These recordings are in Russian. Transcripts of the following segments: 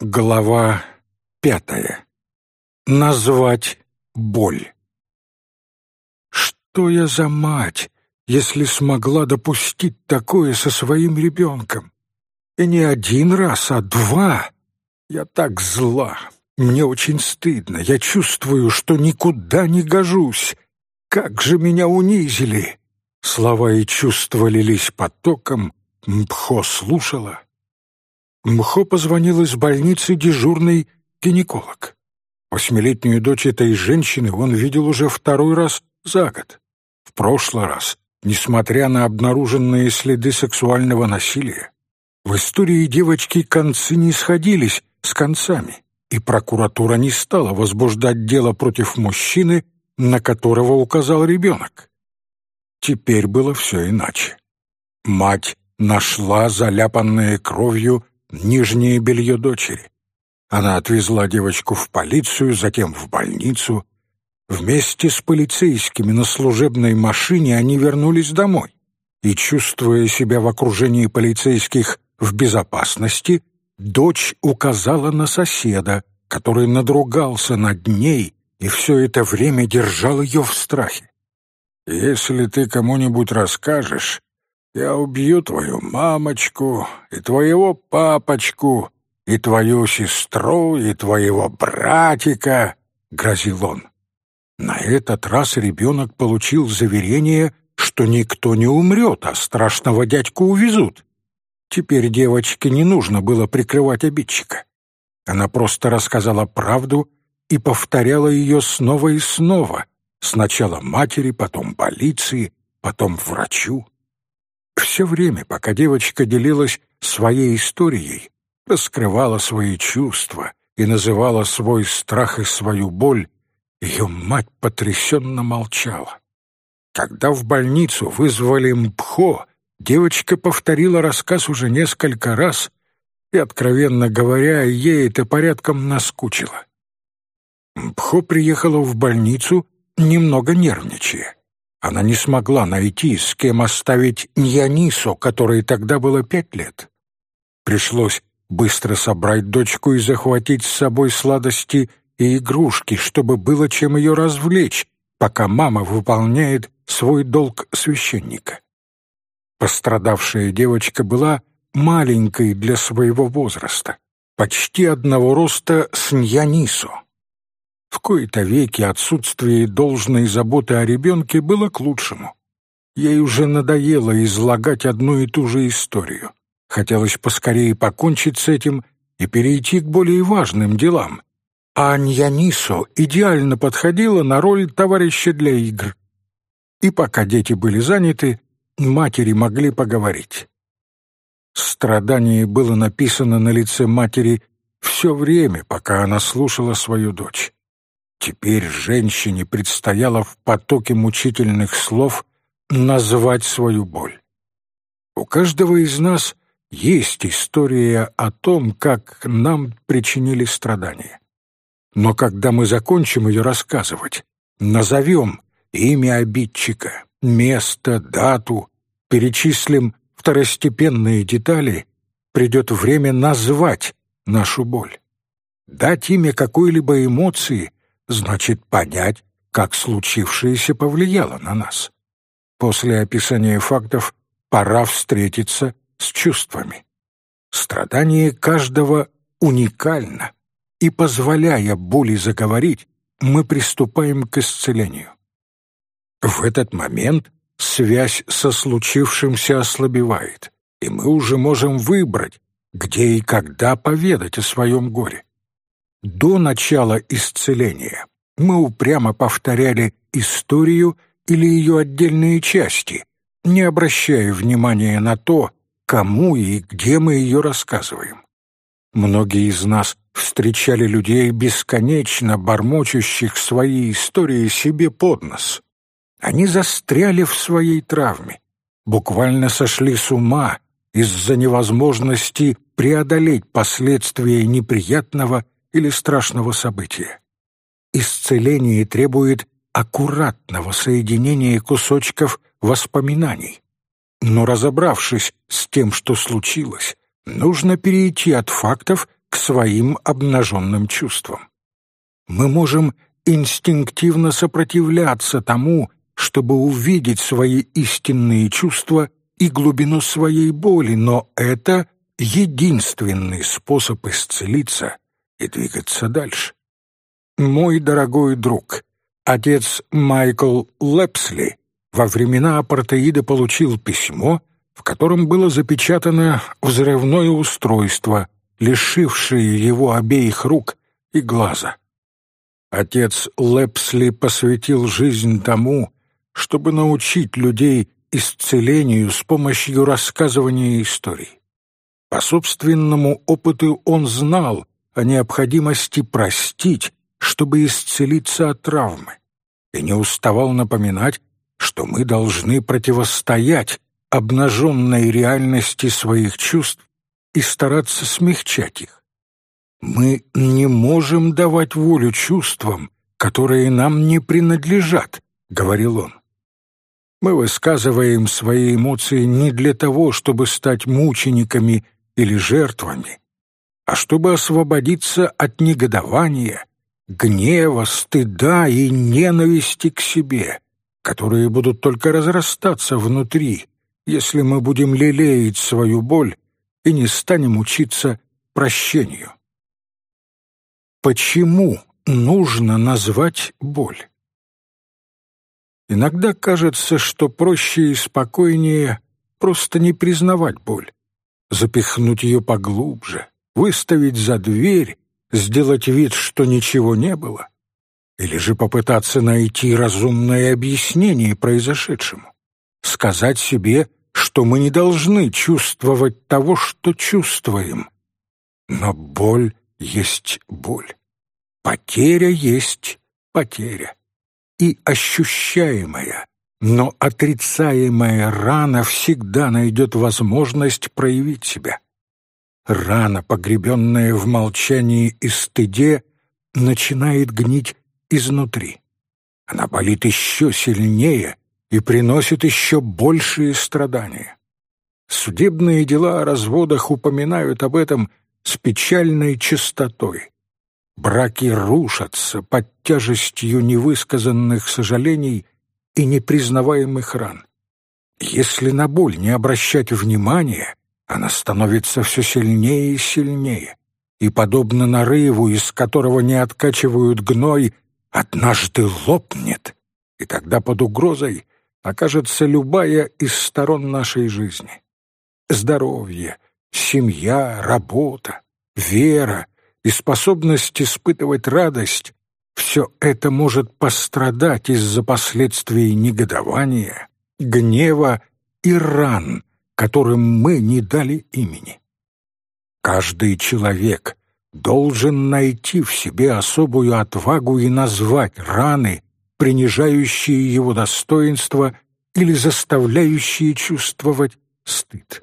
Глава пятая. Назвать боль. Что я за мать, если смогла допустить такое со своим ребенком? И не один раз, а два. Я так зла. Мне очень стыдно. Я чувствую, что никуда не гожусь. Как же меня унизили! Слова и чувства лились потоком. Мпхо слушала. Мхо позвонил из больницы дежурный гинеколог. Восьмилетнюю дочь этой женщины он видел уже второй раз за год. В прошлый раз, несмотря на обнаруженные следы сексуального насилия, в истории девочки концы не сходились с концами, и прокуратура не стала возбуждать дело против мужчины, на которого указал ребенок. Теперь было все иначе. Мать нашла заляпанные кровью нижнее белье дочери. Она отвезла девочку в полицию, затем в больницу. Вместе с полицейскими на служебной машине они вернулись домой. И, чувствуя себя в окружении полицейских в безопасности, дочь указала на соседа, который надругался над ней и все это время держал ее в страхе. «Если ты кому-нибудь расскажешь, я убью твою мамочку и твоего папочку, и твою сестру, и твоего братика», — грозил он. На этот раз ребенок получил заверение, что никто не умрет, а страшного дядьку увезут. Теперь девочке не нужно было прикрывать обидчика. Она просто рассказала правду и повторяла ее снова и снова, сначала матери, потом полиции, потом врачу. Все время, пока девочка делилась своей историей, раскрывала свои чувства и называла свой страх и свою боль, ее мать потрясенно молчала. Когда в больницу вызвали МПХО, девочка повторила рассказ уже несколько раз, и, откровенно говоря, ей это порядком наскучило. МПХО приехала в больницу, немного нервничая. Она не смогла найти, с кем оставить Ньянисо, которой тогда было пять лет. Пришлось быстро собрать дочку и захватить с собой сладости и игрушки, чтобы было чем ее развлечь, пока мама выполняет свой долг священника. Пострадавшая девочка была маленькой для своего возраста, почти одного роста с Ньянисо. В кои-то веки отсутствие должной заботы о ребенке было к лучшему. Ей уже надоело излагать одну и ту же историю. Хотелось поскорее покончить с этим и перейти к более важным делам. А Аньянисо идеально подходила на роль товарища для игр. И пока дети были заняты, матери могли поговорить. Страдание было написано на лице матери все время, пока она слушала свою дочь. Теперь женщине предстояло в потоке мучительных слов назвать свою боль. У каждого из нас есть история о том, как нам причинили страдания. Но когда мы закончим ее рассказывать, назовем имя обидчика, место, дату, перечислим второстепенные детали, придет время назвать нашу боль. Дать имя какой-либо эмоции значит понять, как случившееся повлияло на нас. После описания фактов пора встретиться с чувствами. Страдание каждого уникально, и, позволяя боли заговорить, мы приступаем к исцелению. В этот момент связь со случившимся ослабевает, и мы уже можем выбрать, где и когда поведать о своем горе. До начала исцеления мы упрямо повторяли историю или ее отдельные части, не обращая внимания на то, кому и где мы ее рассказываем. Многие из нас встречали людей, бесконечно бормочущих свои истории себе под нос. Они застряли в своей травме, буквально сошли с ума из-за невозможности преодолеть последствия неприятного или страшного события. Исцеление требует аккуратного соединения кусочков воспоминаний. Но разобравшись с тем, что случилось, нужно перейти от фактов к своим обнаженным чувствам. Мы можем инстинктивно сопротивляться тому, чтобы увидеть свои истинные чувства и глубину своей боли, но это единственный способ исцелиться и двигаться дальше. Мой дорогой друг, отец Майкл Лепсли, во времена апартеида получил письмо, в котором было запечатано взрывное устройство, лишившее его обеих рук и глаза. Отец Лепсли посвятил жизнь тому, чтобы научить людей исцелению с помощью рассказывания историй. По собственному опыту он знал о необходимости простить, чтобы исцелиться от травмы, и не уставал напоминать, что мы должны противостоять обнаженной реальности своих чувств и стараться смягчать их. Мы не можем давать волю чувствам, которые нам не принадлежат, — говорил он. Мы высказываем свои эмоции не для того, чтобы стать мучениками или жертвами, а чтобы освободиться от негодования, гнева, стыда и ненависти к себе, которые будут только разрастаться внутри, если мы будем лелеять свою боль и не станем учиться прощению. Почему нужно назвать боль? Иногда кажется, что проще и спокойнее просто не признавать боль, запихнуть ее поглубже, выставить за дверь, сделать вид, что ничего не было, или же попытаться найти разумное объяснение произошедшему, сказать себе, что мы не должны чувствовать того, что чувствуем. Но боль есть боль. Потеря есть потеря и ощущаемая, но отрицаемая рана всегда найдет возможность проявить себя. Рана, погребенная в молчании и стыде, начинает гнить изнутри. Она болит еще сильнее и приносит еще большие страдания. Судебные дела о разводах упоминают об этом с печальной частотой. Браки рушатся под тяжестью невысказанных сожалений и непризнаваемых ран. Если на боль не обращать внимания, она становится все сильнее и сильнее, и, подобно нарыву, из которого не откачивают гной, однажды лопнет, и тогда под угрозой окажется любая из сторон нашей жизни. Здоровье, семья, работа, вера — и способность испытывать радость, все это может пострадать из-за последствий негодования, гнева и ран, которым мы не дали имени. Каждый человек должен найти в себе особую отвагу и назвать раны, принижающие его достоинство или заставляющие чувствовать стыд.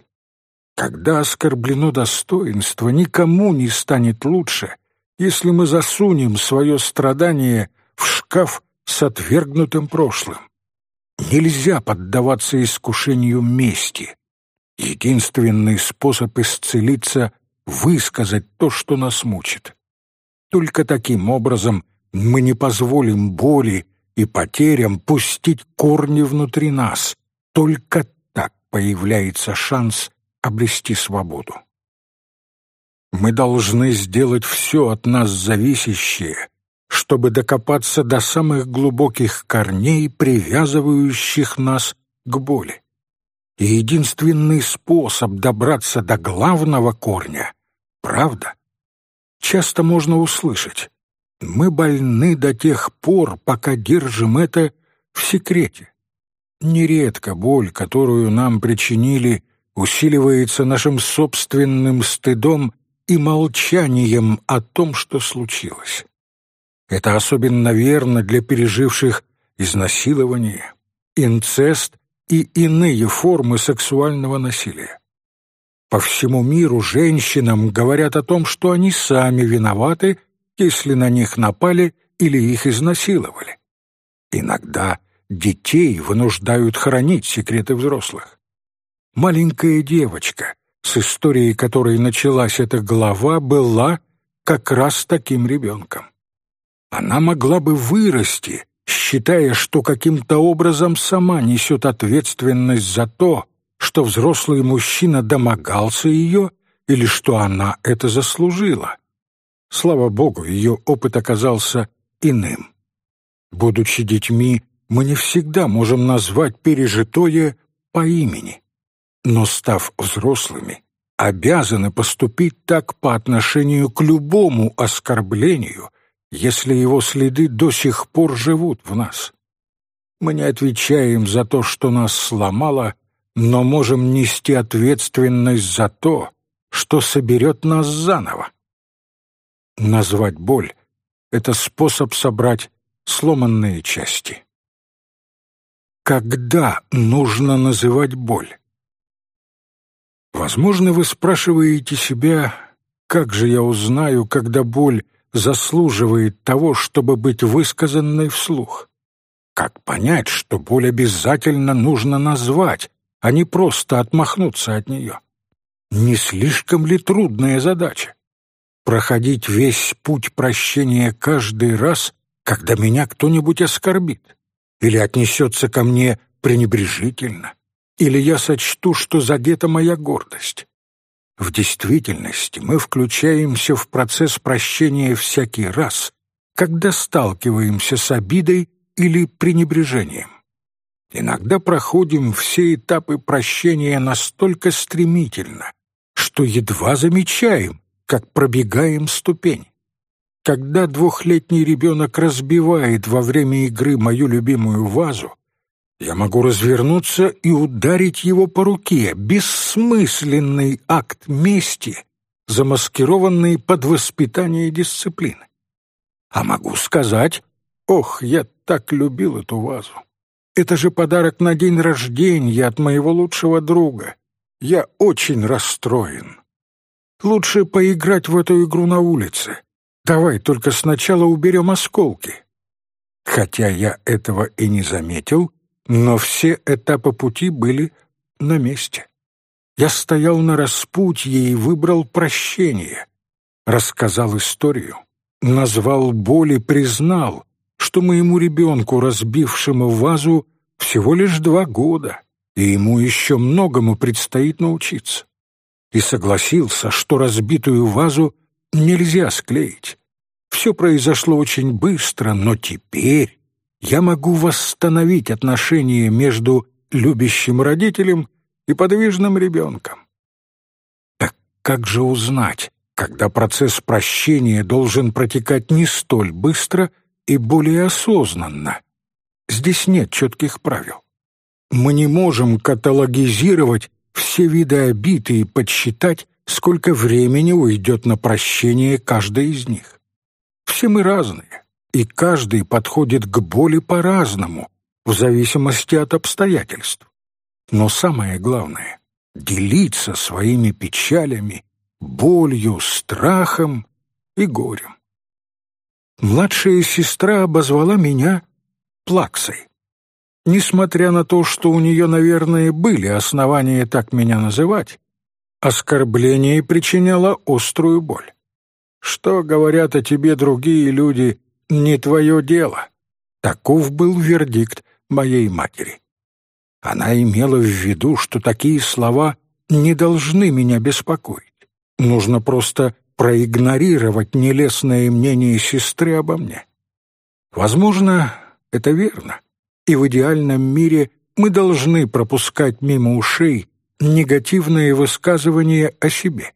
Когда оскорблено достоинство, никому не станет лучше, если мы засунем свое страдание в шкаф с отвергнутым прошлым. Нельзя поддаваться искушению мести. Единственный способ исцелиться — высказать то, что нас мучит. Только таким образом мы не позволим боли и потерям пустить корни внутри нас. Только так появляется шанс обрести свободу. Мы должны сделать все от нас зависящее, чтобы докопаться до самых глубоких корней, привязывающих нас к боли. И единственный способ добраться до главного корня — правда. Часто можно услышать «Мы больны до тех пор, пока держим это в секрете». Нередко боль, которую нам причинили — усиливается нашим собственным стыдом и молчанием о том, что случилось. Это особенно верно для переживших изнасилование, инцест и иные формы сексуального насилия. По всему миру женщинам говорят о том, что они сами виноваты, если на них напали или их изнасиловали. Иногда детей вынуждают хранить секреты взрослых маленькая девочка, с историей которой началась эта глава, была как раз таким ребенком. Она могла бы вырасти, считая, что каким-то образом сама несет ответственность за то, что взрослый мужчина домогался ее или что она это заслужила. Слава Богу, ее опыт оказался иным. Будучи детьми, мы не всегда можем назвать пережитое по имени, но, став взрослыми, обязаны поступить так по отношению к любому оскорблению, если его следы до сих пор живут в нас. Мы не отвечаем за то, что нас сломало, но можем нести ответственность за то, что соберет нас заново. Назвать боль — это способ собрать сломанные части. Когда нужно называть боль? Возможно, вы спрашиваете себя, как же я узнаю, когда боль заслуживает того, чтобы быть высказанной вслух? Как понять, что боль обязательно нужно назвать, а не просто отмахнуться от нее? Не слишком ли трудная задача? Проходить весь путь прощения каждый раз, когда меня кто-нибудь оскорбит? Или отнесется ко мне пренебрежительно? Или я сочту, что задета моя гордость? В действительности мы включаемся в процесс прощения всякий раз, когда сталкиваемся с обидой или пренебрежением. Иногда проходим все этапы прощения настолько стремительно, что едва замечаем, как пробегаем ступень. Когда двухлетний ребенок разбивает во время игры мою любимую вазу, я могу развернуться и ударить его по руке, бессмысленный акт мести, замаскированный под воспитание дисциплины. А могу сказать, ох, я так любил эту вазу. Это же подарок на день рождения от моего лучшего друга. Я очень расстроен. Лучше поиграть в эту игру на улице. Давай только сначала уберем осколки. Хотя я этого и не заметил, но все этапы пути были на месте. Я стоял на распутье и выбрал прощение. Рассказал историю, назвал боль и признал, что моему ребенку, разбившему вазу, всего лишь два года, и ему еще многому предстоит научиться и согласился, что разбитую вазу нельзя склеить. Все произошло очень быстро, но теперь я могу восстановить отношения между любящим родителем и подвижным ребенком. Так как же узнать, когда процесс прощения должен протекать не столь быстро и более осознанно? Здесь нет четких правил. Мы не можем каталогизировать все виды обид и подсчитать, сколько времени уйдет на прощение каждой из них. Все мы разные, и каждый подходит к боли по-разному, в зависимости от обстоятельств. Но самое главное — делиться своими печалями, болью, страхом и горем. Младшая сестра обозвала меня плаксой. Несмотря на то, что у нее, наверное, были основания так меня называть, оскорбление причиняло острую боль. Что говорят о тебе другие люди, не твое дело. Таков был вердикт моей матери. Она имела в виду, что такие слова не должны меня беспокоить. Нужно просто проигнорировать нелестное мнение сестры обо мне. Возможно, это верно и в идеальном мире мы должны пропускать мимо ушей негативные высказывания о себе.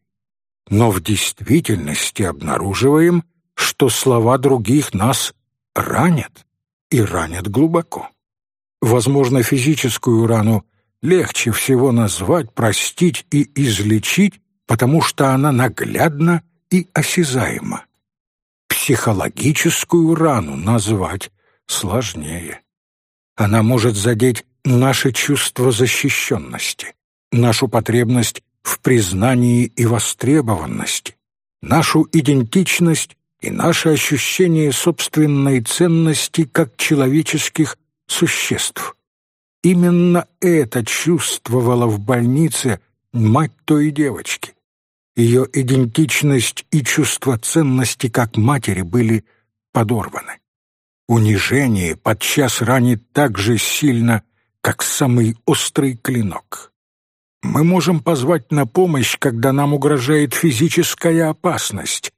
Но в действительности обнаруживаем, что слова других нас ранят, и ранят глубоко. Возможно, физическую рану легче всего назвать, простить и излечить, потому что она наглядна и осязаема. Психологическую рану назвать сложнее. Она может задеть наше чувство защищенности, нашу потребность в признании и востребованности, нашу идентичность и наше ощущение собственной ценности как человеческих существ. Именно это чувствовала в больнице мать той девочки. Ее идентичность и чувство ценности как матери были подорваны. Унижение подчас ранит так же сильно, как самый острый клинок. Мы можем позвать на помощь, когда нам угрожает физическая опасность,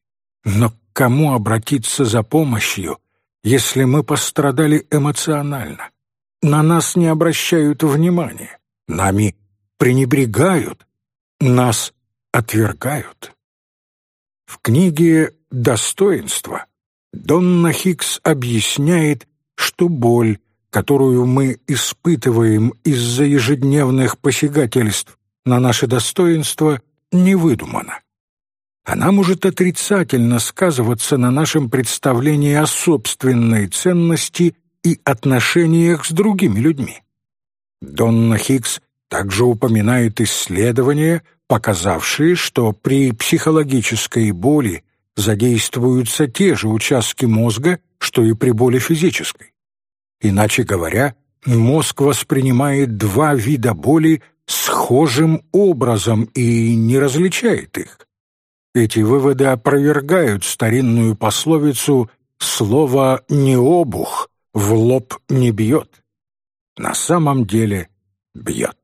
но кому обратиться за помощью, если мы пострадали эмоционально? На нас не обращают внимания, нами пренебрегают, нас отвергают. В книге «Достоинство» Донна Хикс объясняет, что боль, которую мы испытываем из-за ежедневных посягательств на наше достоинство, не выдумана. Она может отрицательно сказываться на нашем представлении о собственной ценности и отношениях с другими людьми. Донна Хикс также упоминает исследования, показавшие, что при психологической боли задействуются те же участки мозга, что и при боли физической. Иначе говоря, мозг воспринимает два вида боли схожим образом и не различает их. Эти выводы опровергают старинную пословицу «слово не обух, в лоб не бьет». На самом деле бьет.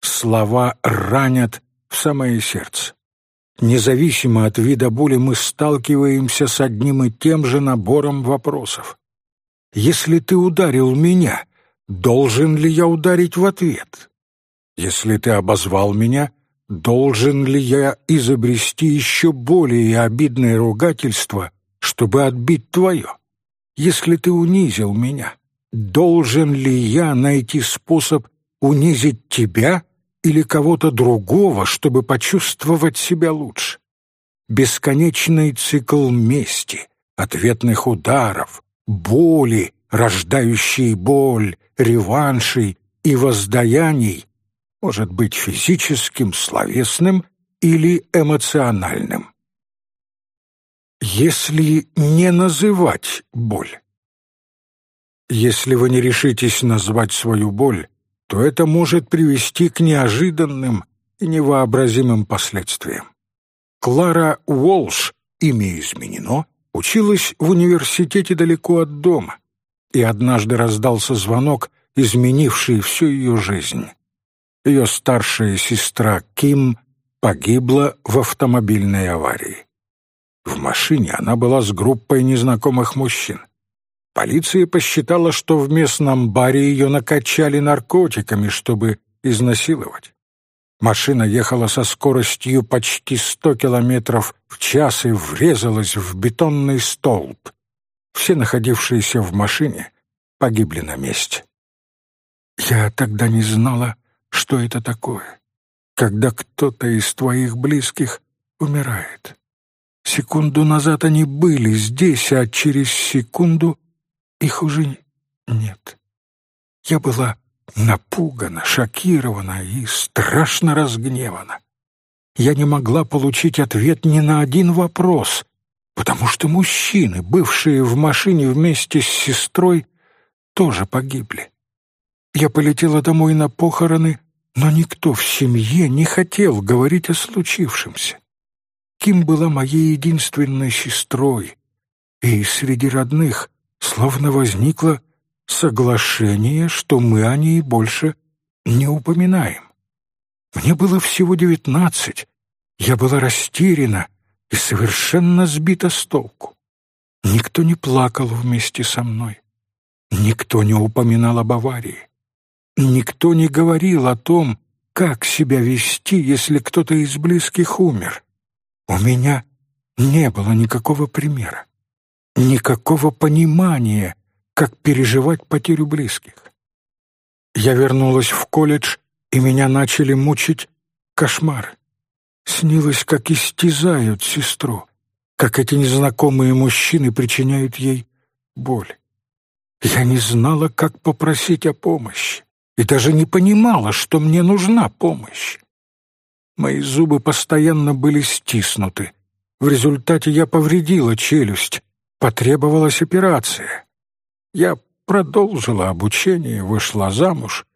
Слова ранят в самое сердце. Независимо от вида боли мы сталкиваемся с одним и тем же набором вопросов. Если ты ударил меня, должен ли я ударить в ответ? Если ты обозвал меня, должен ли я изобрести еще более обидное ругательство, чтобы отбить твое? Если ты унизил меня, должен ли я найти способ унизить тебя или кого-то другого, чтобы почувствовать себя лучше. Бесконечный цикл мести, ответных ударов, боли, рождающей боль, реваншей и воздаяний может быть физическим, словесным или эмоциональным. Если не называть боль. Если вы не решитесь назвать свою боль, то это может привести к неожиданным и невообразимым последствиям. Клара Уолш, имя изменено, училась в университете далеко от дома, и однажды раздался звонок, изменивший всю ее жизнь. Ее старшая сестра Ким погибла в автомобильной аварии. В машине она была с группой незнакомых мужчин. Полиция посчитала, что в местном баре ее накачали наркотиками, чтобы изнасиловать. Машина ехала со скоростью почти сто километров в час и врезалась в бетонный столб. Все находившиеся в машине погибли на месте. Я тогда не знала, что это такое, когда кто-то из твоих близких умирает. Секунду назад они были здесь, а через секунду их уже нет. Я была напугана, шокирована и страшно разгневана. Я не могла получить ответ ни на один вопрос, потому что мужчины, бывшие в машине вместе с сестрой, тоже погибли. Я полетела домой на похороны, но никто в семье не хотел говорить о случившемся. Ким была моей единственной сестрой, и среди родных словно возникло соглашение, что мы о ней больше не упоминаем. Мне было всего девятнадцать, я была растеряна и совершенно сбита с толку. Никто не плакал вместе со мной, никто не упоминал об аварии, никто не говорил о том, как себя вести, если кто-то из близких умер. У меня не было никакого примера никакого понимания, как переживать потерю близких. Я вернулась в колледж, и меня начали мучить кошмары. Снилось, как истязают сестру, как эти незнакомые мужчины причиняют ей боль. Я не знала, как попросить о помощи, и даже не понимала, что мне нужна помощь. Мои зубы постоянно были стиснуты. В результате я повредила челюсть, Потребовалась операция. Я продолжила обучение, вышла замуж,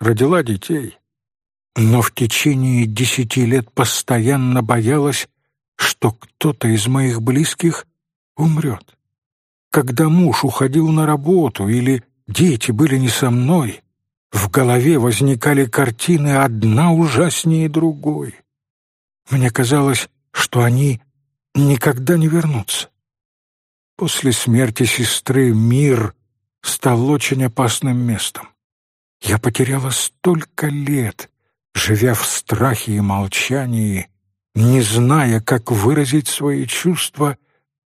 родила детей. но в течение десяти лет постоянно боялась, что кто-то из моих близких умрет. Когда муж уходил на работу или дети были не со мной, в голове возникали картины одна ужаснее другой. Мне казалось, что они никогда не вернутся. После смерти сестры мир стал очень опасным местом. Я потеряла столько лет, живя в страхе и молчании, не зная, как выразить свои чувства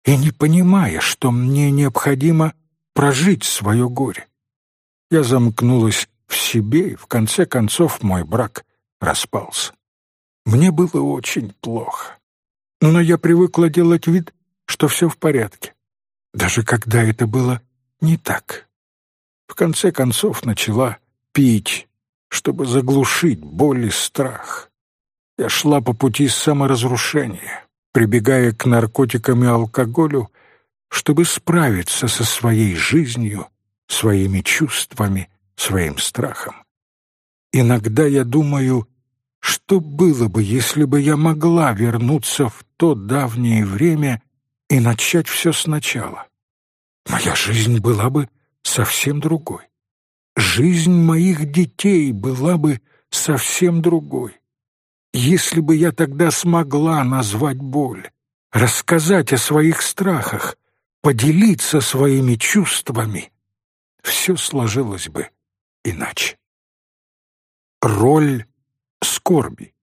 и не понимая, что мне необходимо прожить свое горе. Я замкнулась в себе, и в конце концов мой брак распался. Мне было очень плохо. Но я привыкла делать вид, что все в порядке, даже когда это было не так. В конце концов начала пить, чтобы заглушить боль и страх. Я шла по пути саморазрушения, прибегая к наркотикам и алкоголю, чтобы справиться со своей жизнью, своими чувствами, своим страхом. Иногда я думаю, что было бы, если бы я могла вернуться в то давнее время и начать все сначала? Моя жизнь была бы совсем другой. Жизнь моих детей была бы совсем другой. Если бы я тогда смогла назвать боль, рассказать о своих страхах, поделиться своими чувствами, все сложилось бы иначе. Роль скорби.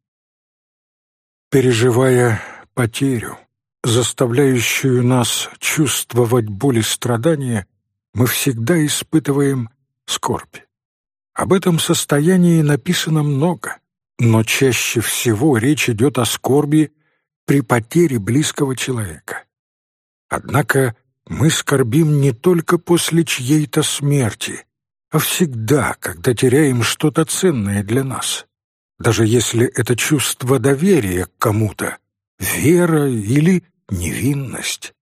Переживая потерю, заставляющую нас чувствовать боль и страдания, мы всегда испытываем скорбь. Об этом состоянии написано много, но чаще всего речь идет о скорби при потере близкого человека. Однако мы скорбим не только после чьей-то смерти, а всегда, когда теряем что-то ценное для нас. Даже если это чувство доверия к кому-то, вера или невинность.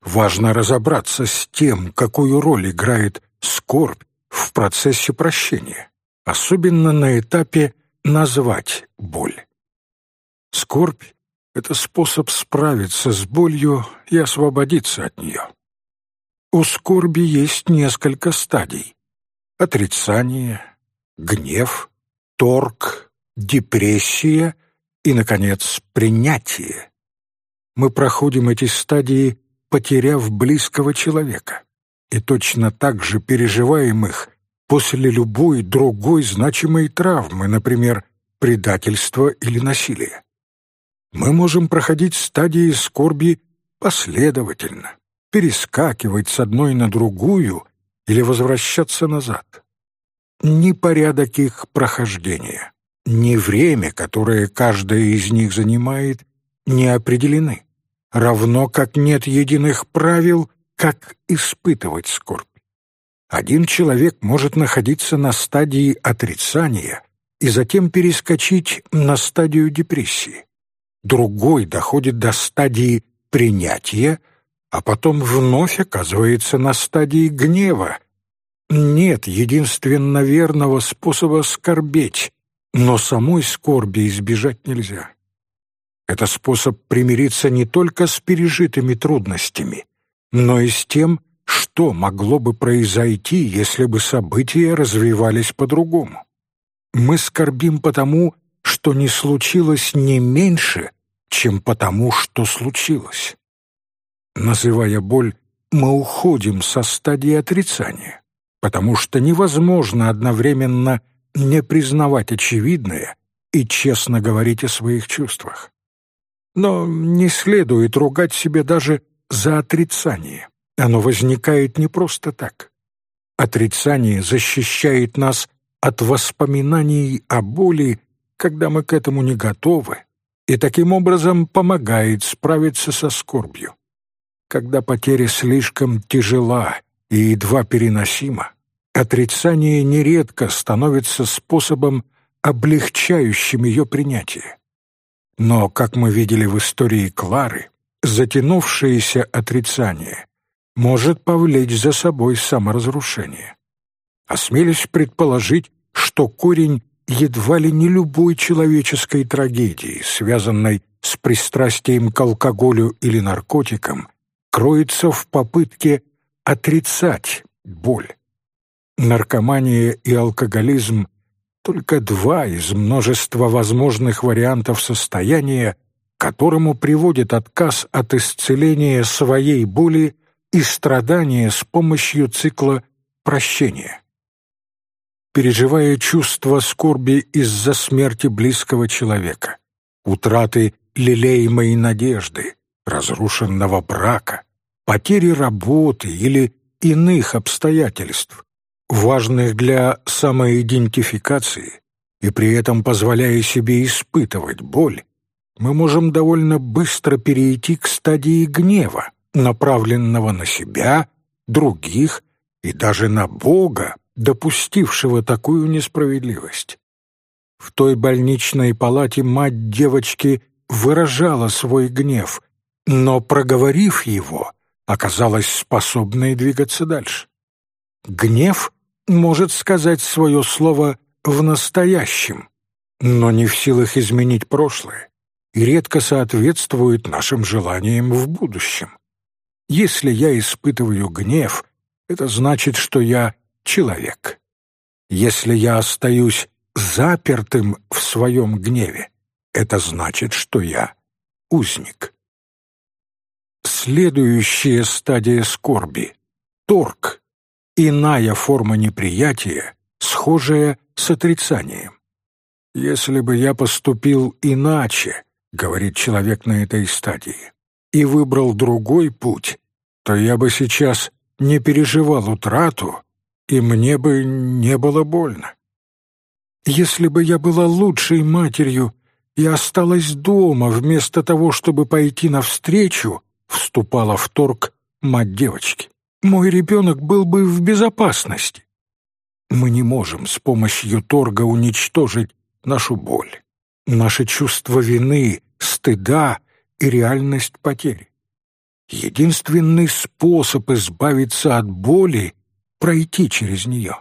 Важно разобраться с тем, какую роль играет скорбь в процессе прощения, особенно на этапе назвать боль. Скорбь — это способ справиться с болью и освободиться от нее. У скорби есть несколько стадий. Отрицание, гнев, торг, депрессия и, наконец, принятие. Мы проходим эти стадии, потеряв близкого человека и точно так же переживаем их после любой другой значимой травмы, например, предательства или насилия. Мы можем проходить стадии скорби последовательно, перескакивать с одной на другую или возвращаться назад. Ни порядок их прохождения, ни время, которое каждая из них занимает, не определены, равно как нет единых правил, как испытывать скорбь. Один человек может находиться на стадии отрицания и затем перескочить на стадию депрессии. Другой доходит до стадии принятия, а потом вновь оказывается на стадии гнева. Нет единственно верного способа скорбеть, но самой скорби избежать нельзя. Это способ примириться не только с пережитыми трудностями, но и с тем, что могло бы произойти, если бы события развивались по-другому. Мы скорбим потому, что не случилось не меньше, чем потому, что случилось. Называя боль, мы уходим со стадии отрицания, потому что невозможно одновременно не признавать очевидное и честно говорить о своих чувствах. Но не следует ругать себя даже за отрицание. Оно возникает не просто так. Отрицание защищает нас от воспоминаний о боли, когда мы к этому не готовы, и таким образом помогает справиться со скорбью. Когда потеря слишком тяжела и едва переносима, отрицание нередко становится способом, облегчающим ее принятие. Но, как мы видели в истории Клары, затянувшееся отрицание может повлечь за собой саморазрушение. Осмелюсь предположить, что корень едва ли не любой человеческой трагедии, связанной с пристрастием к алкоголю или наркотикам, кроется в попытке отрицать боль. Наркомания и алкоголизм — только два из множества возможных вариантов состояния, которому приводит отказ от исцеления своей боли и страдания с помощью цикла прощения. Переживая чувство скорби из-за смерти близкого человека, утраты лелеемой надежды, разрушенного брака, потери работы или иных обстоятельств, важных для самоидентификации, и при этом позволяя себе испытывать боль, мы можем довольно быстро перейти к стадии гнева, направленного на себя, других и даже на Бога, допустившего такую несправедливость. В той больничной палате мать девочки выражала свой гнев, но, проговорив его, оказалась способной двигаться дальше. Гнев может сказать свое слово в настоящем, но не в силах изменить прошлое и редко соответствует нашим желаниям в будущем. Если я испытываю гнев, это значит, что я человек. Если я остаюсь запертым в своем гневе, это значит, что я узник. Следующая стадия скорби — торг, иная форма неприятия, схожая с отрицанием. «Если бы я поступил иначе», — говорит человек на этой стадии, «и выбрал другой путь, то я бы сейчас не переживал утрату, и мне бы не было больно. Если бы я была лучшей матерью и осталась дома вместо того, чтобы пойти навстречу, вступала в торг мать девочки. Мой ребенок был бы в безопасности. Мы не можем с помощью торга уничтожить нашу боль, наше чувство вины, стыда и реальность потери. Единственный способ избавиться от боли — пройти через нее.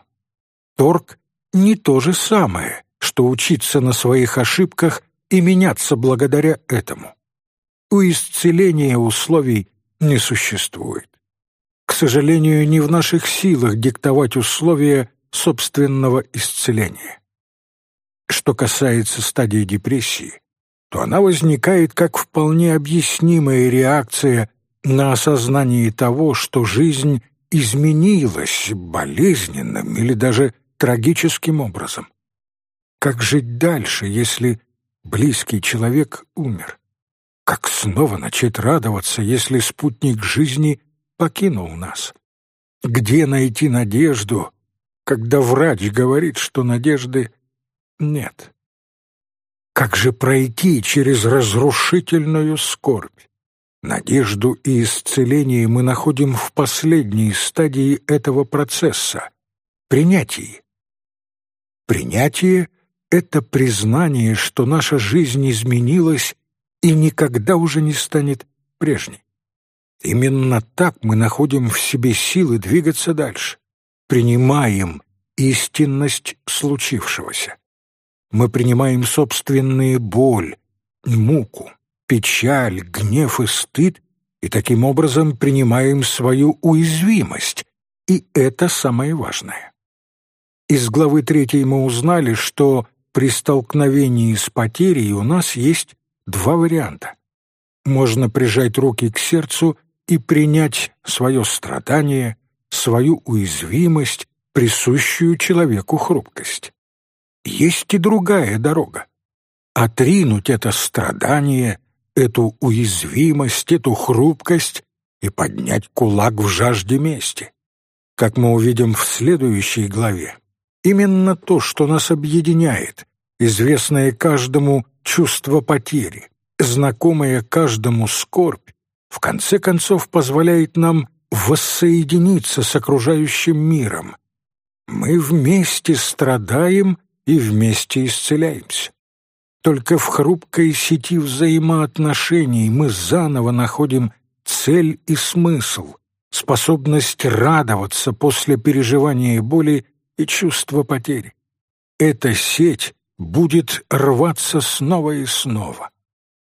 Торг — не то же самое, что учиться на своих ошибках и меняться благодаря этому. У исцеления условий не существует. К сожалению, не в наших силах диктовать условия собственного исцеления. Что касается стадии депрессии, то она возникает как вполне объяснимая реакция на осознании того, что жизнь изменилась болезненным или даже трагическим образом. Как жить дальше, если близкий человек умер? Как снова начать радоваться, если спутник жизни покинул нас? Где найти надежду, когда врач говорит, что надежды нет? Как же пройти через разрушительную скорбь? Надежду и исцеление мы находим в последней стадии этого процесса — принятии. Принятие — это признание, что наша жизнь изменилась и никогда уже не станет прежней. Именно так мы находим в себе силы двигаться дальше, принимаем истинность случившегося. Мы принимаем собственную боль, муку, печаль, гнев и стыд, и таким образом принимаем свою уязвимость, и это самое важное. Из главы третьей мы узнали, что при столкновении с потерей у нас есть два варианта. Можно прижать руки к сердцу и принять свое страдание, свою уязвимость, присущую человеку хрупкость. Есть и другая дорога. Отринуть это страдание, эту уязвимость, эту хрупкость и поднять кулак в жажде мести. Как мы увидим в следующей главе, именно то, что нас объединяет, известное каждому чувство потери, знакомое каждому скорбь, в конце концов позволяет нам воссоединиться с окружающим миром. Мы вместе страдаем и вместе исцеляемся. Только в хрупкой сети взаимоотношений мы заново находим цель и смысл, способность радоваться после переживания боли и чувства потери. эта сеть будет рваться снова и снова.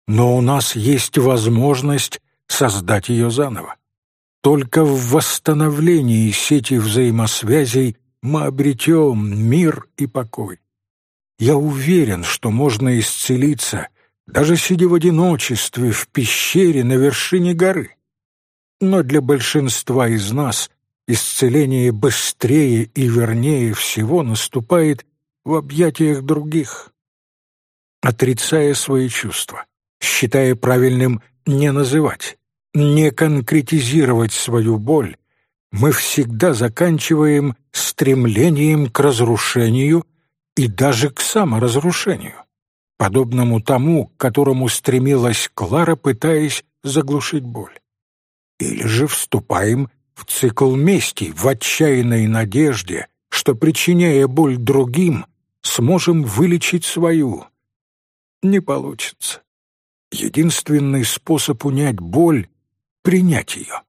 Но у нас есть возможность создать ее заново. Только в восстановлении сети взаимосвязей мы обретем мир и покой. Я уверен, что можно исцелиться, даже сидя в одиночестве в пещере на вершине горы. Но для большинства из нас исцеление быстрее и вернее всего наступает в объятиях других. Отрицая свои чувства, считая правильным не называть, не конкретизировать свою боль, мы всегда заканчиваем стремлением к разрушению и даже к саморазрушению, подобному тому, к которому стремилась Клара, пытаясь заглушить боль. Или же вступаем в цикл мести в отчаянной надежде, что, причиняя боль другим, сможем вылечить свою. Не получится. Единственный способ унять боль — принять ее.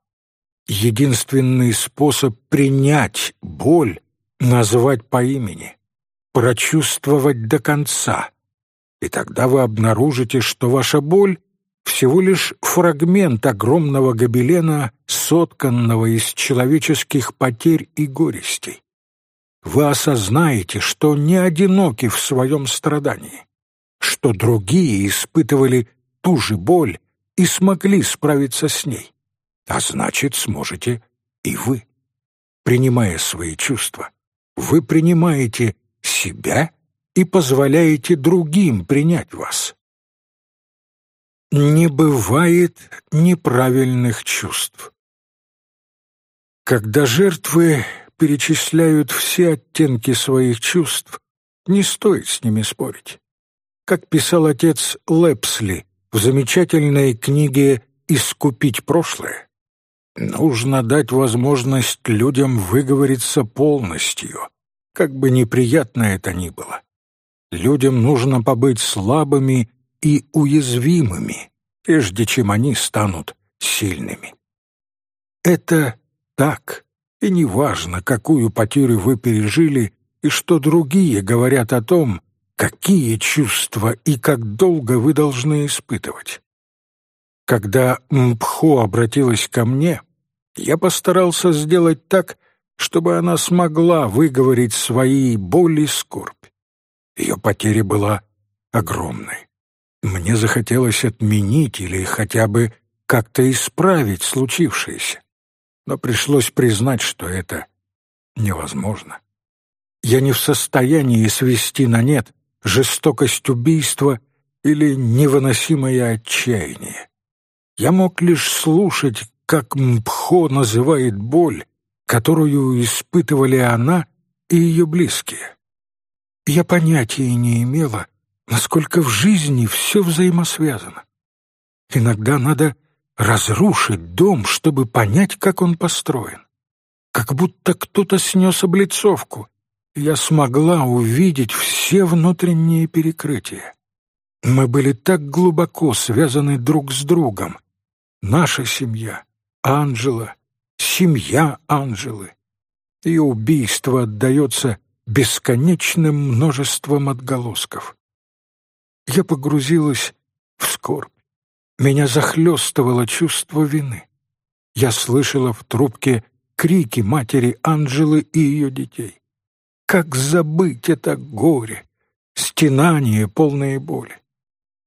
Единственный способ принять боль — назвать по имени, прочувствовать до конца. И тогда вы обнаружите, что ваша боль — всего лишь фрагмент огромного гобелена, сотканного из человеческих потерь и горестей. Вы осознаете, что не одиноки в своем страдании, что другие испытывали ту же боль и смогли справиться с ней а значит, сможете и вы. Принимая свои чувства, вы принимаете себя и позволяете другим принять вас. Не бывает неправильных чувств. Когда жертвы перечисляют все оттенки своих чувств, не стоит с ними спорить. Как писал отец Лепсли в замечательной книге «Искупить прошлое», Нужно дать возможность людям выговориться полностью, как бы неприятно это ни было. Людям нужно побыть слабыми и уязвимыми, прежде чем они станут сильными. Это так, и неважно, какую потерю вы пережили и что другие говорят о том, какие чувства и как долго вы должны испытывать. Когда Мпхо обратилась ко мне, я постарался сделать так, чтобы она смогла выговорить свои боли и скорбь. Ее потеря была огромной. Мне захотелось отменить или хотя бы как-то исправить случившееся. Но пришлось признать, что это невозможно. Я не в состоянии свести на нет жестокость убийства или невыносимое отчаяние. Я мог лишь слушать, как Мпхо называет боль, которую испытывали она и ее близкие. Я понятия не имела, насколько в жизни все взаимосвязано. Иногда надо разрушить дом, чтобы понять, как он построен. Как будто кто-то снес облицовку, я смогла увидеть все внутренние перекрытия. Мы были так глубоко связаны друг с другом. Наша семья, Анжела, семья Анжелы. Ее убийство отдается бесконечным множеством отголосков. Я погрузилась в скорбь. Меня захлестывало чувство вины. Я слышала в трубке крики матери Анжелы и ее детей. Как забыть это горе, стенание, полные боли?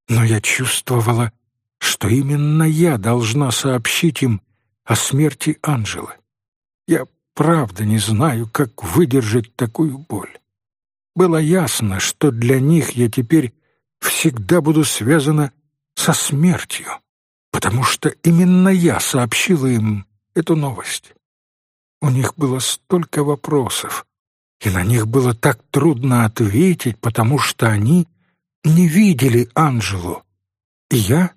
Но я чувствовала, что именно я должна сообщить им о смерти Анжелы. Я правда не знаю, как выдержать такую боль. Было ясно, что для них я теперь всегда буду связана со смертью, потому что именно я сообщила им эту новость. У них было столько вопросов, и на них было так трудно ответить, потому что они не видели Анжелу, и я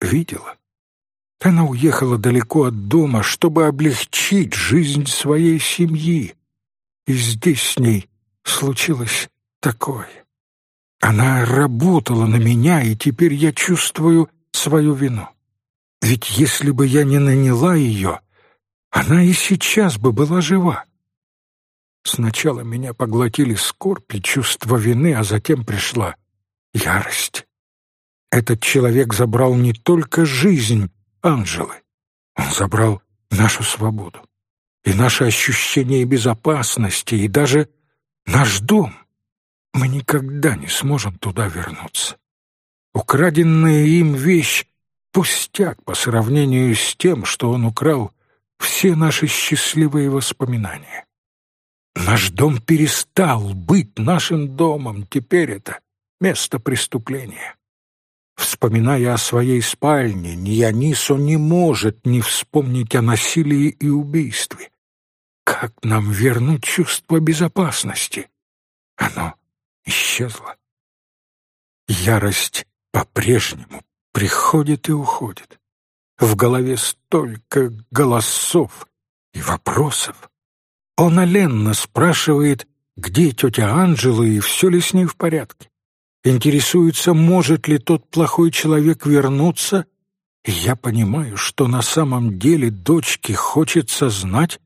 видела. Она уехала далеко от дома, чтобы облегчить жизнь своей семьи. И здесь с ней случилось такое. Она работала на меня, и теперь я чувствую свою вину. Ведь если бы я не наняла ее, она и сейчас бы была жива. Сначала меня поглотили скорбь и чувство вины, а затем пришла ярость. Этот человек забрал не только жизнь Анжелы, он забрал нашу свободу и наше ощущение безопасности, и даже наш дом. Мы никогда не сможем туда вернуться. Украденная им вещь — пустяк по сравнению с тем, что он украл все наши счастливые воспоминания. Наш дом перестал быть нашим домом, теперь это место преступления. Вспоминая о своей спальне, Ниянисо не может не вспомнить о насилии и убийстве. Как нам вернуть чувство безопасности? Оно исчезло. Ярость по-прежнему приходит и уходит. В голове столько голосов и вопросов. Он оленно спрашивает, где тетя Анжела и все ли с ней в порядке интересуется, может ли тот плохой человек вернуться, и я понимаю, что на самом деле дочке хочется знать,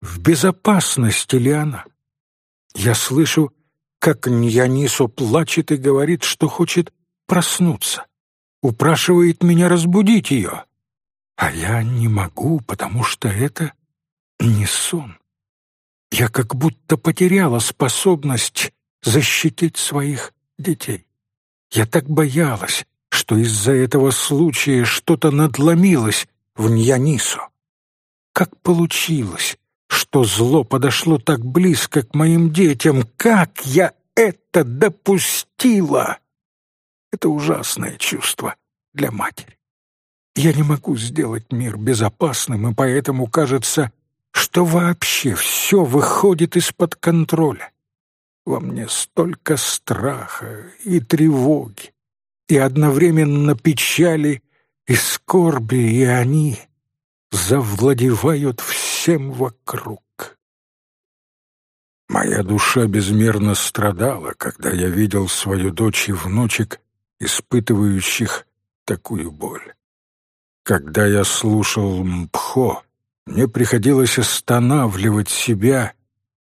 в безопасности ли она. Я слышу, как Ньянисо плачет и говорит, что хочет проснуться, упрашивает меня разбудить ее. А я не могу, потому что это не сон. Я как будто потеряла способность защитить своих детей. Я так боялась, что из-за этого случая что-то надломилось в Ньянисо. Как получилось, что зло подошло так близко к моим детям? Как я это допустила? Это ужасное чувство для матери. Я не могу сделать мир безопасным, и поэтому кажется, что вообще все выходит из-под контроля. Во мне столько страха и тревоги, и одновременно печали и скорби, и они завладевают всем вокруг. Моя душа безмерно страдала, когда я видел свою дочь и внучек, испытывающих такую боль. Когда я слушал Мпхо, мне приходилось останавливать себя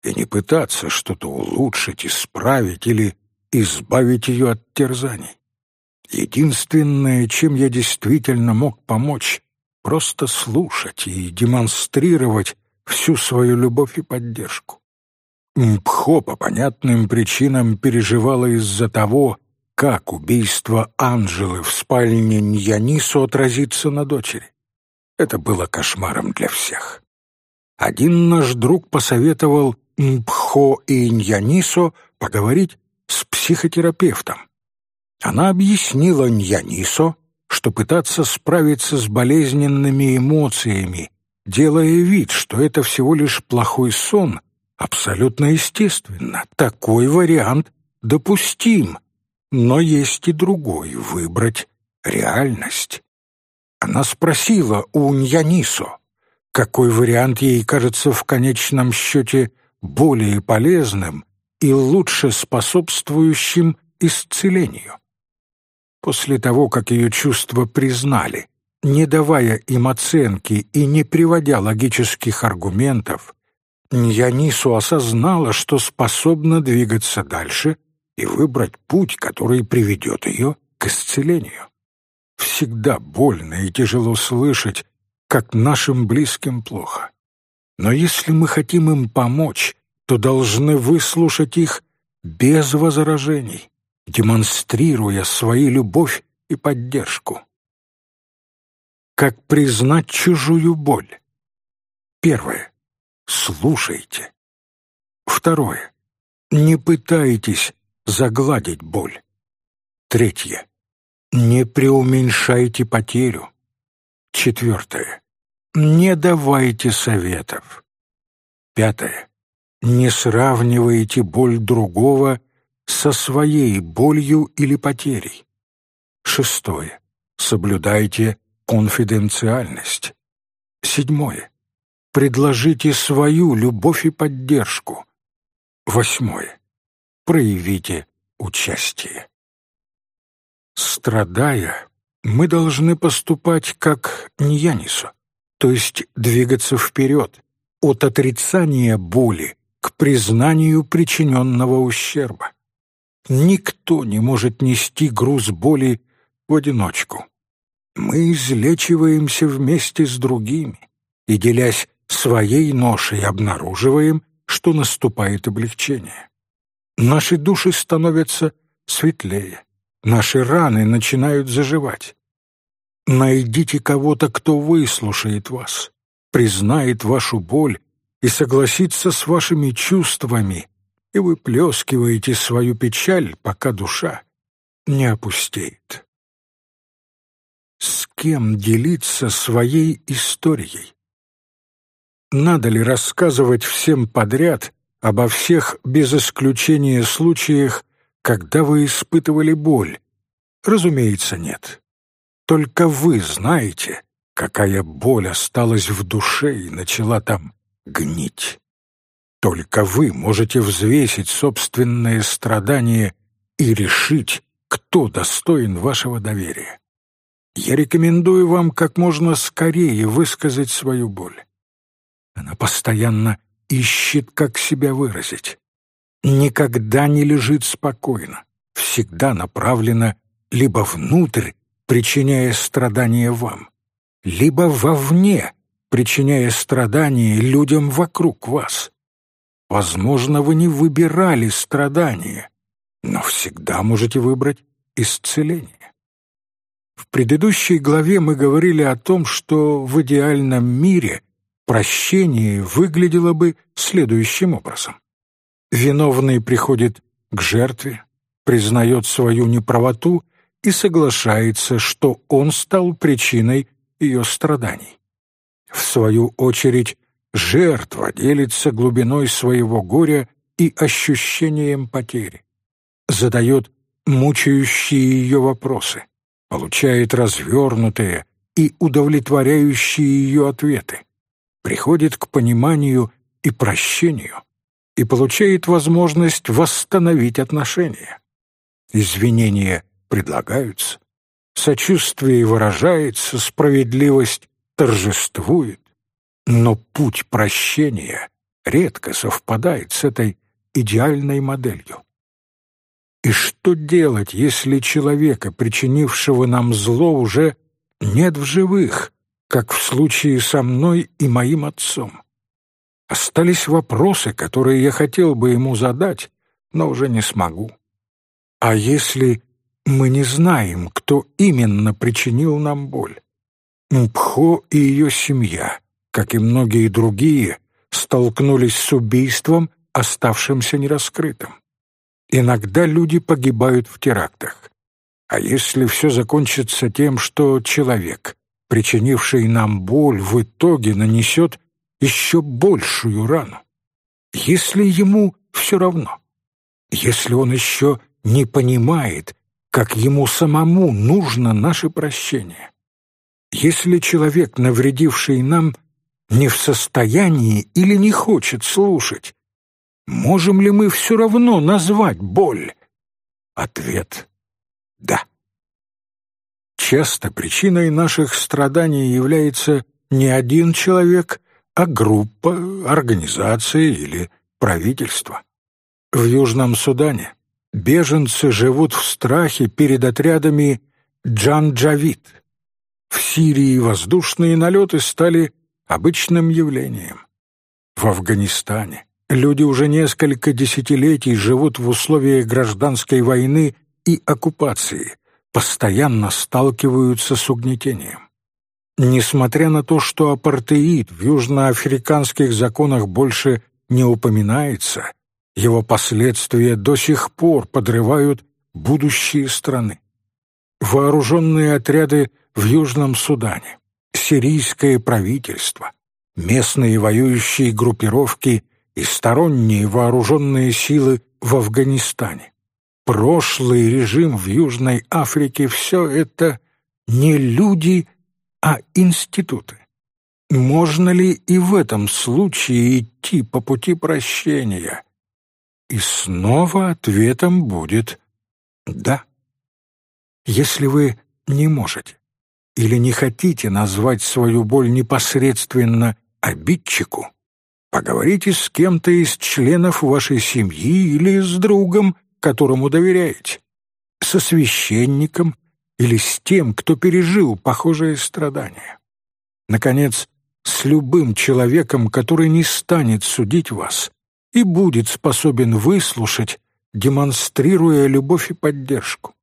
и не пытаться что-то улучшить, исправить или избавить ее от терзаний. Единственное, чем я действительно мог помочь, просто слушать и демонстрировать всю свою любовь и поддержку. Мпхо по понятным причинам переживала из-за того, как убийство Анжелы в спальне Ньянису отразится на дочери. Это было кошмаром для всех. Один наш друг посоветовал Мпхо и Ньянисо поговорить с психотерапевтом. Она объяснила Ньянисо, что пытаться справиться с болезненными эмоциями, делая вид, что это всего лишь плохой сон, абсолютно естественно. Такой вариант допустим, но есть и другой — выбрать реальность. Она спросила у Ньянисо, какой вариант ей кажется в конечном счете более полезным и лучше способствующим исцелению. После того, как ее чувства признали, не давая им оценки и не приводя логических аргументов, Ньянису осознала, что способна двигаться дальше и выбрать путь, который приведет ее к исцелению. Всегда больно и тяжело слышать, как нашим близким плохо. Но если мы хотим им помочь, то должны выслушать их без возражений, демонстрируя свою любовь и поддержку. Как признать чужую боль? Первое. Слушайте. Второе. Не пытайтесь загладить боль. Третье. Не преуменьшайте потерю. Четвертое. Не давайте советов. Пятое. Не сравнивайте боль другого со своей болью или потерей. Шестое. Соблюдайте конфиденциальность. Седьмое. Предложите свою любовь и поддержку. Восьмое. Проявите участие. Страдая, мы должны поступать как Ньянису то есть двигаться вперед, от отрицания боли к признанию причиненного ущерба. Никто не может нести груз боли в одиночку. Мы излечиваемся вместе с другими и, делясь своей ношей, обнаруживаем, что наступает облегчение. Наши души становятся светлее, наши раны начинают заживать. Найдите кого-то, кто выслушает вас, признает вашу боль и согласится с вашими чувствами, и вы плескиваете свою печаль, пока душа не опустеет. С кем делиться своей историей? Надо ли рассказывать всем подряд обо всех без исключения случаях, когда вы испытывали боль? Разумеется, нет. Только вы знаете, какая боль осталась в душе и начала там гнить. Только вы можете взвесить собственные страдания и решить, кто достоин вашего доверия. Я рекомендую вам как можно скорее высказать свою боль. Она постоянно ищет, как себя выразить. Никогда не лежит спокойно, всегда направлена либо внутрь, причиняя страдания вам, либо вовне, причиняя страдания людям вокруг вас. Возможно, вы не выбирали страдания, но всегда можете выбрать исцеление. В предыдущей главе мы говорили о том, что в идеальном мире прощение выглядело бы следующим образом. Виновный приходит к жертве, признает свою неправоту и соглашается, что он стал причиной ее страданий. В свою очередь, жертва делится глубиной своего горя и ощущением потери, задает мучающие ее вопросы, получает развернутые и удовлетворяющие ее ответы, приходит к пониманию и прощению и получает возможность восстановить отношения. Извинения предлагаются, сочувствие выражается, справедливость торжествует, но путь прощения редко совпадает с этой идеальной моделью. И что делать, если человека, причинившего нам зло, уже нет в живых, как в случае со мной и моим отцом? Остались вопросы, которые я хотел бы ему задать, но уже не смогу. А если мы не знаем, кто именно причинил нам боль? Мпхо и ее семья, как и многие другие, столкнулись с убийством, оставшимся нераскрытым. Иногда люди погибают в терактах. А если все закончится тем, что человек, причинивший нам боль, в итоге нанесет еще большую рану? Если ему все равно? Если он еще не понимает, как ему самому нужно наше прощение? Если человек, навредивший нам, не в состоянии или не хочет слушать, Можем ли мы все равно назвать боль? Ответ — да. Часто причиной наших страданий является не один человек, а группа, организация или правительство. В Южном Судане беженцы живут в страхе перед отрядами Джан-Джавид. В Сирии воздушные налеты стали обычным явлением. В Афганистане Люди уже несколько десятилетий живут в условиях гражданской войны и оккупации, постоянно сталкиваются с угнетением. Несмотря на то, что апартеид в южноафриканских законах больше не упоминается, его последствия до сих пор подрывают будущие страны. Вооруженные отряды в Южном Судане, сирийское правительство, местные воюющие группировки и сторонние вооруженные силы в Афганистане. Прошлый режим в Южной Африке — все это не люди, а институты. Можно ли и в этом случае идти по пути прощения? И снова ответом будет «да». Если вы не можете или не хотите назвать свою боль непосредственно обидчику, Поговорите с кем-то из членов вашей семьи или с другом, которому доверяете, со священником или с тем, кто пережил похожие страдания. Наконец, с любым человеком, который не станет судить вас и будет способен выслушать, демонстрируя любовь и поддержку.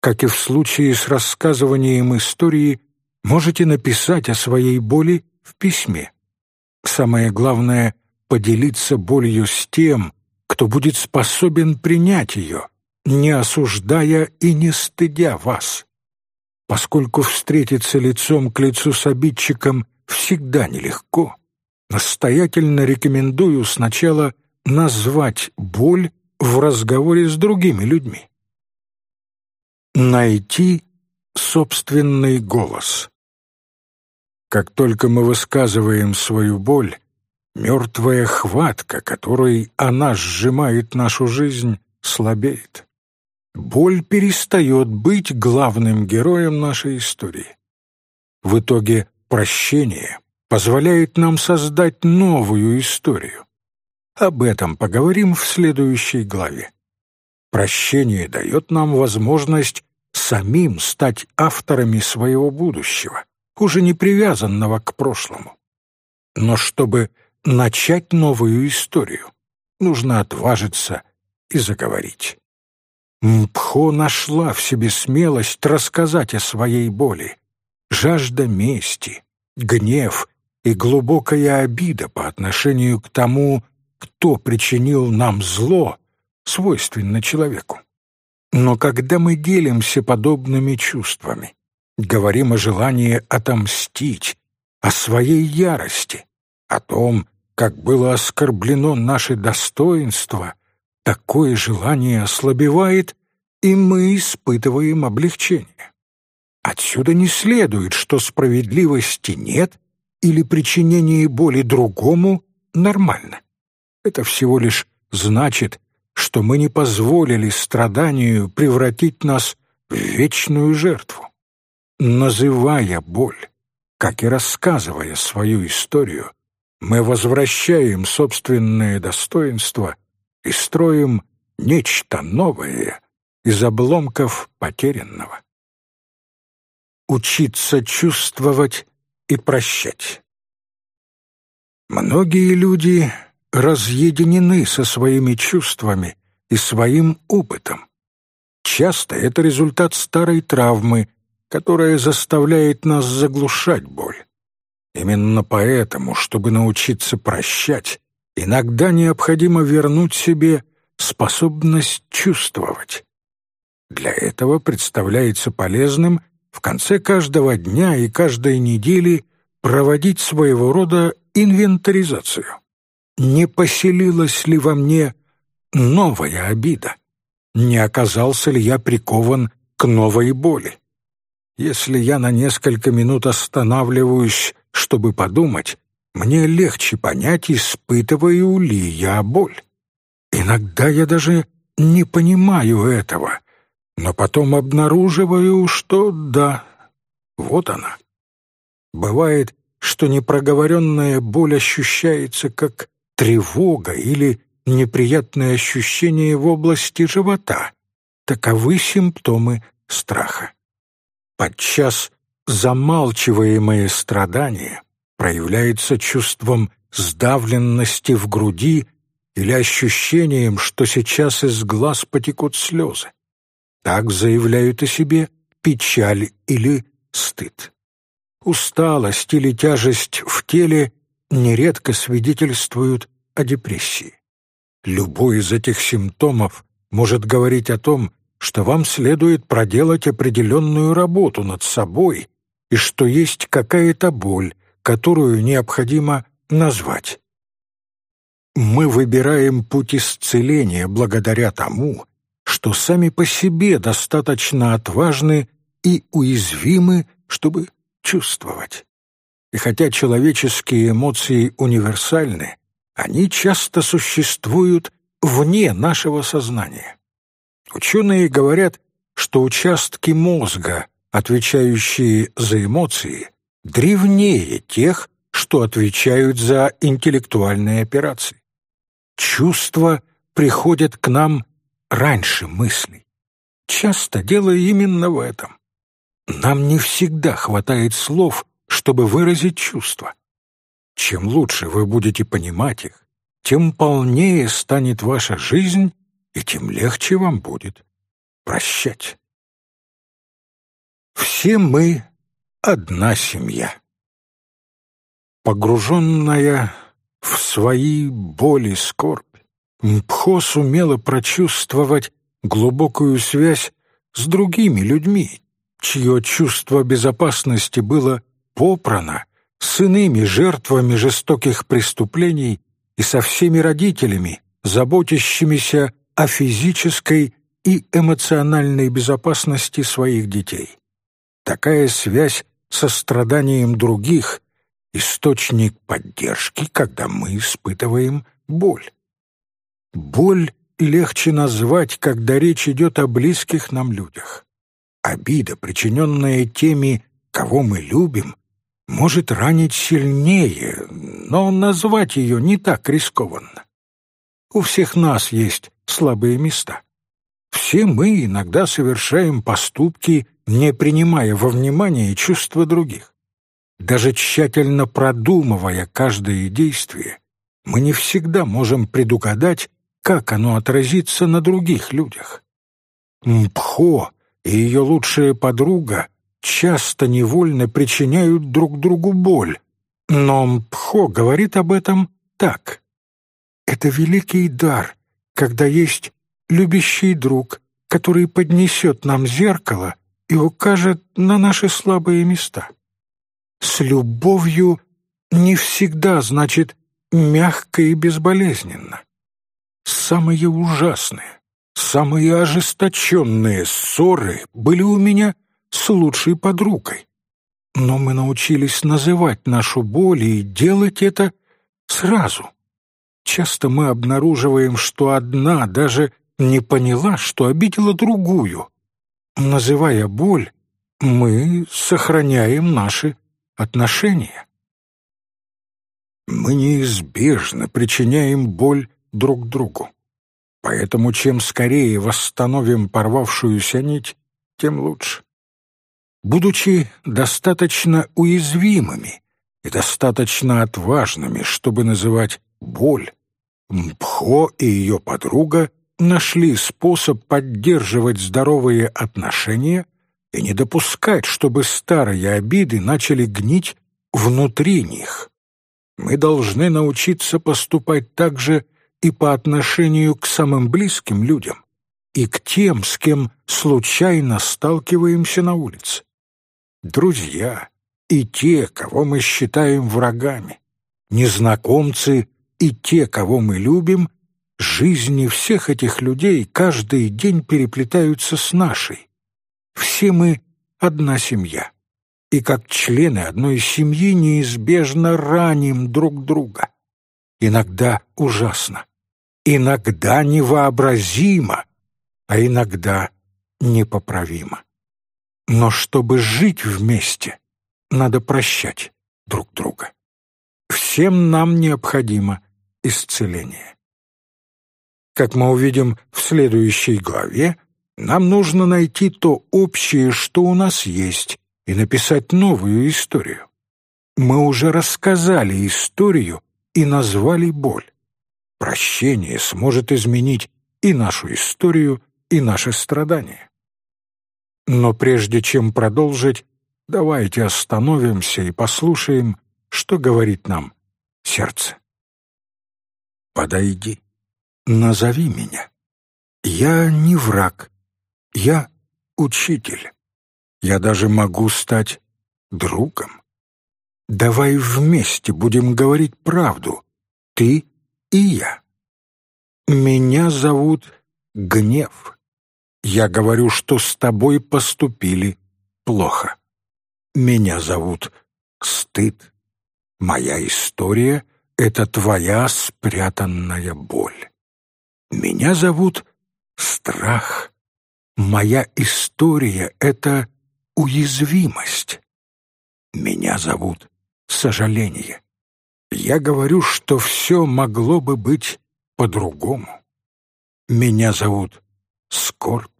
Как и в случае с рассказыванием истории, можете написать о своей боли в письме. Самое главное — поделиться болью с тем, кто будет способен принять ее, не осуждая и не стыдя вас. Поскольку встретиться лицом к лицу с обидчиком всегда нелегко, настоятельно рекомендую сначала назвать боль в разговоре с другими людьми. Найти собственный голос. Как только мы высказываем свою боль, мертвая хватка, которой она сжимает нашу жизнь, слабеет. Боль перестает быть главным героем нашей истории. В итоге прощение позволяет нам создать новую историю. Об этом поговорим в следующей главе. Прощение дает нам возможность самим стать авторами своего будущего, уже не привязанного к прошлому. Но чтобы начать новую историю, нужно отважиться и заговорить. Мпхо нашла в себе смелость рассказать о своей боли. Жажда мести, гнев и глубокая обида по отношению к тому, кто причинил нам зло, свойственно человеку. Но когда мы делимся подобными чувствами, говорим о желании отомстить, о своей ярости, о том, как было оскорблено наше достоинство, такое желание ослабевает, и мы испытываем облегчение. Отсюда не следует, что справедливости нет или причинение боли другому нормально. Это всего лишь значит, что мы не позволили страданию превратить нас в вечную жертву. Называя боль, как и рассказывая свою историю, мы возвращаем собственное достоинство и строим нечто новое из обломков потерянного. Учиться чувствовать и прощать. Многие люди разъединены со своими чувствами и своим опытом. Часто это результат старой травмы, которая заставляет нас заглушать боль. Именно поэтому, чтобы научиться прощать, иногда необходимо вернуть себе способность чувствовать. Для этого представляется полезным в конце каждого дня и каждой недели проводить своего рода инвентаризацию не поселилась ли во мне новая обида? Не оказался ли я прикован к новой боли? Если я на несколько минут останавливаюсь, чтобы подумать, мне легче понять, испытываю ли я боль. Иногда я даже не понимаю этого, но потом обнаруживаю, что да, вот она. Бывает, что непроговоренная боль ощущается как тревога или неприятное ощущение в области живота. Таковы симптомы страха. Подчас замалчиваемое страдание проявляется чувством сдавленности в груди или ощущением, что сейчас из глаз потекут слезы. Так заявляют о себе печаль или стыд. Усталость или тяжесть в теле нередко свидетельствуют о депрессии. Любой из этих симптомов может говорить о том, что вам следует проделать определенную работу над собой и что есть какая-то боль, которую необходимо назвать. Мы выбираем путь исцеления благодаря тому, что сами по себе достаточно отважны и уязвимы, чтобы чувствовать. И хотя человеческие эмоции универсальны, они часто существуют вне нашего сознания. Ученые говорят, что участки мозга, отвечающие за эмоции, древнее тех, что отвечают за интеллектуальные операции. Чувства приходят к нам раньше мыслей. Часто дело именно в этом. Нам не всегда хватает слов, чтобы выразить чувства. Чем лучше вы будете понимать их, тем полнее станет ваша жизнь, и тем легче вам будет прощать. Все мы одна семья. Погруженная в свои боли скорбь, Мпхо сумела прочувствовать глубокую связь с другими людьми, чье чувство безопасности было попрано с иными жертвами жестоких преступлений и со всеми родителями, заботящимися о физической и эмоциональной безопасности своих детей. Такая связь со страданием других — источник поддержки, когда мы испытываем боль. Боль легче назвать, когда речь идет о близких нам людях. Обида, причиненная теми, кого мы любим, может ранить сильнее, но назвать ее не так рискованно. У всех нас есть слабые места. Все мы иногда совершаем поступки, не принимая во внимание чувства других. Даже тщательно продумывая каждое действие, мы не всегда можем предугадать, как оно отразится на других людях. Мпхо и ее лучшая подруга часто невольно причиняют друг другу боль, но Мпхо говорит об этом так. «Это великий дар, когда есть любящий друг, который поднесет нам зеркало и укажет на наши слабые места. С любовью не всегда значит мягко и безболезненно. Самые ужасные, самые ожесточенные ссоры были у меня с лучшей подругой. Но мы научились называть нашу боль и делать это сразу. Часто мы обнаруживаем, что одна даже не поняла, что обидела другую. Называя боль, мы сохраняем наши отношения. Мы неизбежно причиняем боль друг другу. Поэтому чем скорее восстановим порвавшуюся нить, тем лучше. Будучи достаточно уязвимыми и достаточно отважными, чтобы называть боль, Мпхо и ее подруга нашли способ поддерживать здоровые отношения и не допускать, чтобы старые обиды начали гнить внутри них. Мы должны научиться поступать так же и по отношению к самым близким людям, и к тем, с кем случайно сталкиваемся на улице. Друзья и те, кого мы считаем врагами, незнакомцы и те, кого мы любим, жизни всех этих людей каждый день переплетаются с нашей. Все мы одна семья, и как члены одной семьи неизбежно раним друг друга. Иногда ужасно, иногда невообразимо, а иногда непоправимо. Но чтобы жить вместе, надо прощать друг друга. Всем нам необходимо исцеление. Как мы увидим в следующей главе, нам нужно найти то общее, что у нас есть, и написать новую историю. Мы уже рассказали историю и назвали боль. Прощение сможет изменить и нашу историю, и наши страдания. Но прежде чем продолжить, давайте остановимся и послушаем, что говорит нам сердце. Подойди, назови меня. Я не враг, я учитель. Я даже могу стать другом. Давай вместе будем говорить правду, ты и я. Меня зовут Гнев. Я говорю, что с тобой поступили плохо. Меня зовут Стыд. Моя история — это твоя спрятанная боль. Меня зовут Страх. Моя история — это уязвимость. Меня зовут Сожаление. Я говорю, что все могло бы быть по-другому. Меня зовут скорбь.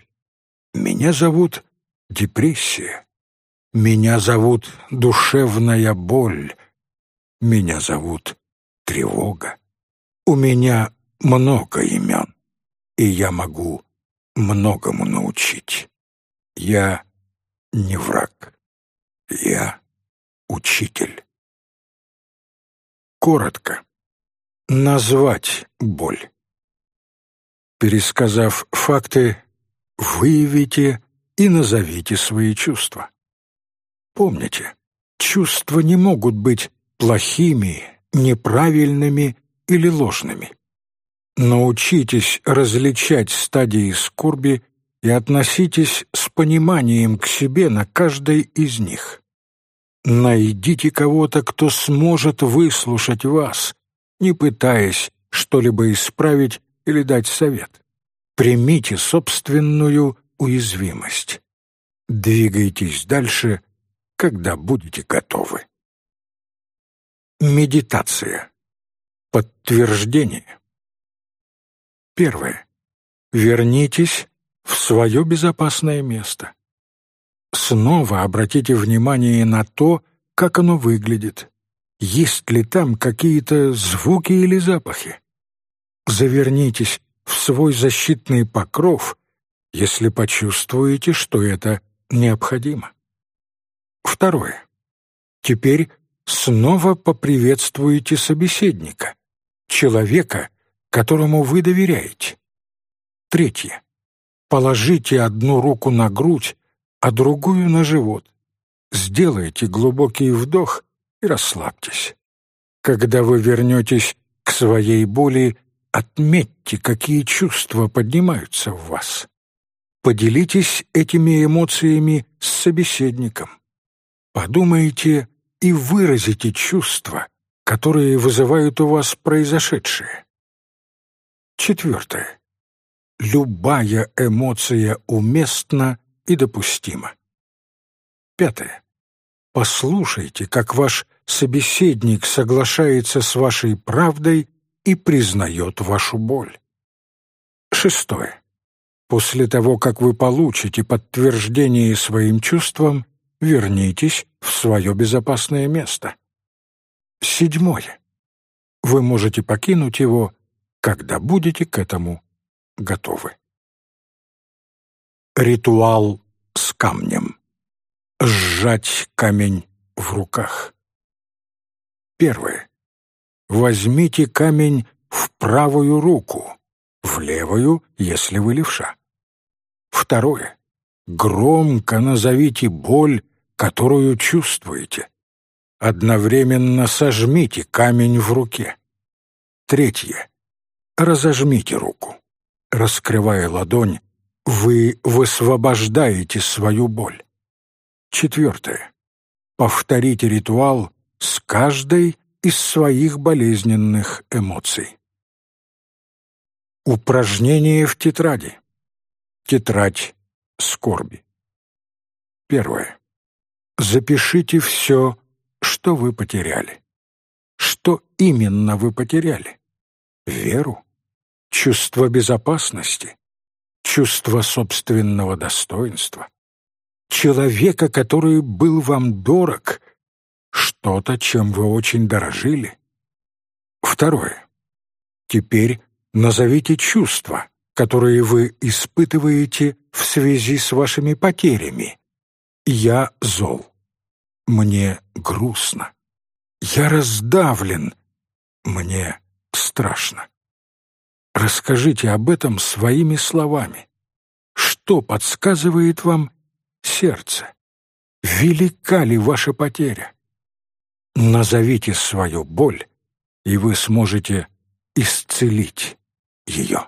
Меня зовут депрессия. Меня зовут душевная боль. Меня зовут тревога. У меня много имен, и я могу многому научить. Я не враг. Я учитель. Коротко. Назвать боль. Пересказав факты, выявите и назовите свои чувства. Помните, чувства не могут быть плохими, неправильными или ложными. Научитесь различать стадии скорби и относитесь с пониманием к себе на каждой из них. Найдите кого-то, кто сможет выслушать вас, не пытаясь что-либо исправить или дать совет. Примите собственную уязвимость. Двигайтесь дальше, когда будете готовы. Медитация. Подтверждение. Первое. Вернитесь в свое безопасное место. Снова обратите внимание на то, как оно выглядит. Есть ли там какие-то звуки или запахи? Завернитесь в свой защитный покров, если почувствуете, что это необходимо. Второе. Теперь снова поприветствуете собеседника, человека, которому вы доверяете. Третье. Положите одну руку на грудь, а другую на живот. Сделайте глубокий вдох и расслабьтесь. Когда вы вернетесь к своей боли, отметьте, какие чувства поднимаются в вас. Поделитесь этими эмоциями с собеседником. Подумайте и выразите чувства, которые вызывают у вас произошедшее. Четвертое. Любая эмоция уместна и допустима. Пятое. Послушайте, как ваш собеседник соглашается с вашей правдой и признает вашу боль. Шестое. После того, как вы получите подтверждение своим чувствам, вернитесь в свое безопасное место. Седьмое. Вы можете покинуть его, когда будете к этому готовы. Ритуал с камнем. Сжать камень в руках. Первое. Возьмите камень в правую руку, в левую, если вы левша. Второе. Громко назовите боль, которую чувствуете. Одновременно сожмите камень в руке. Третье. Разожмите руку. Раскрывая ладонь, вы высвобождаете свою боль. Четвертое. Повторите ритуал с каждой из своих болезненных эмоций. Упражнение в тетради. Тетрадь скорби. Первое. Запишите все, что вы потеряли. Что именно вы потеряли? Веру? чувство безопасности, чувство собственного достоинства, человека, который был вам дорог, что-то, чем вы очень дорожили. Второе. Теперь назовите чувства, которые вы испытываете в связи с вашими потерями. Я зол. Мне грустно. Я раздавлен. Мне страшно. Расскажите об этом своими словами. Что подсказывает вам сердце? Велика ли ваша потеря? Назовите свою боль, и вы сможете исцелить ее.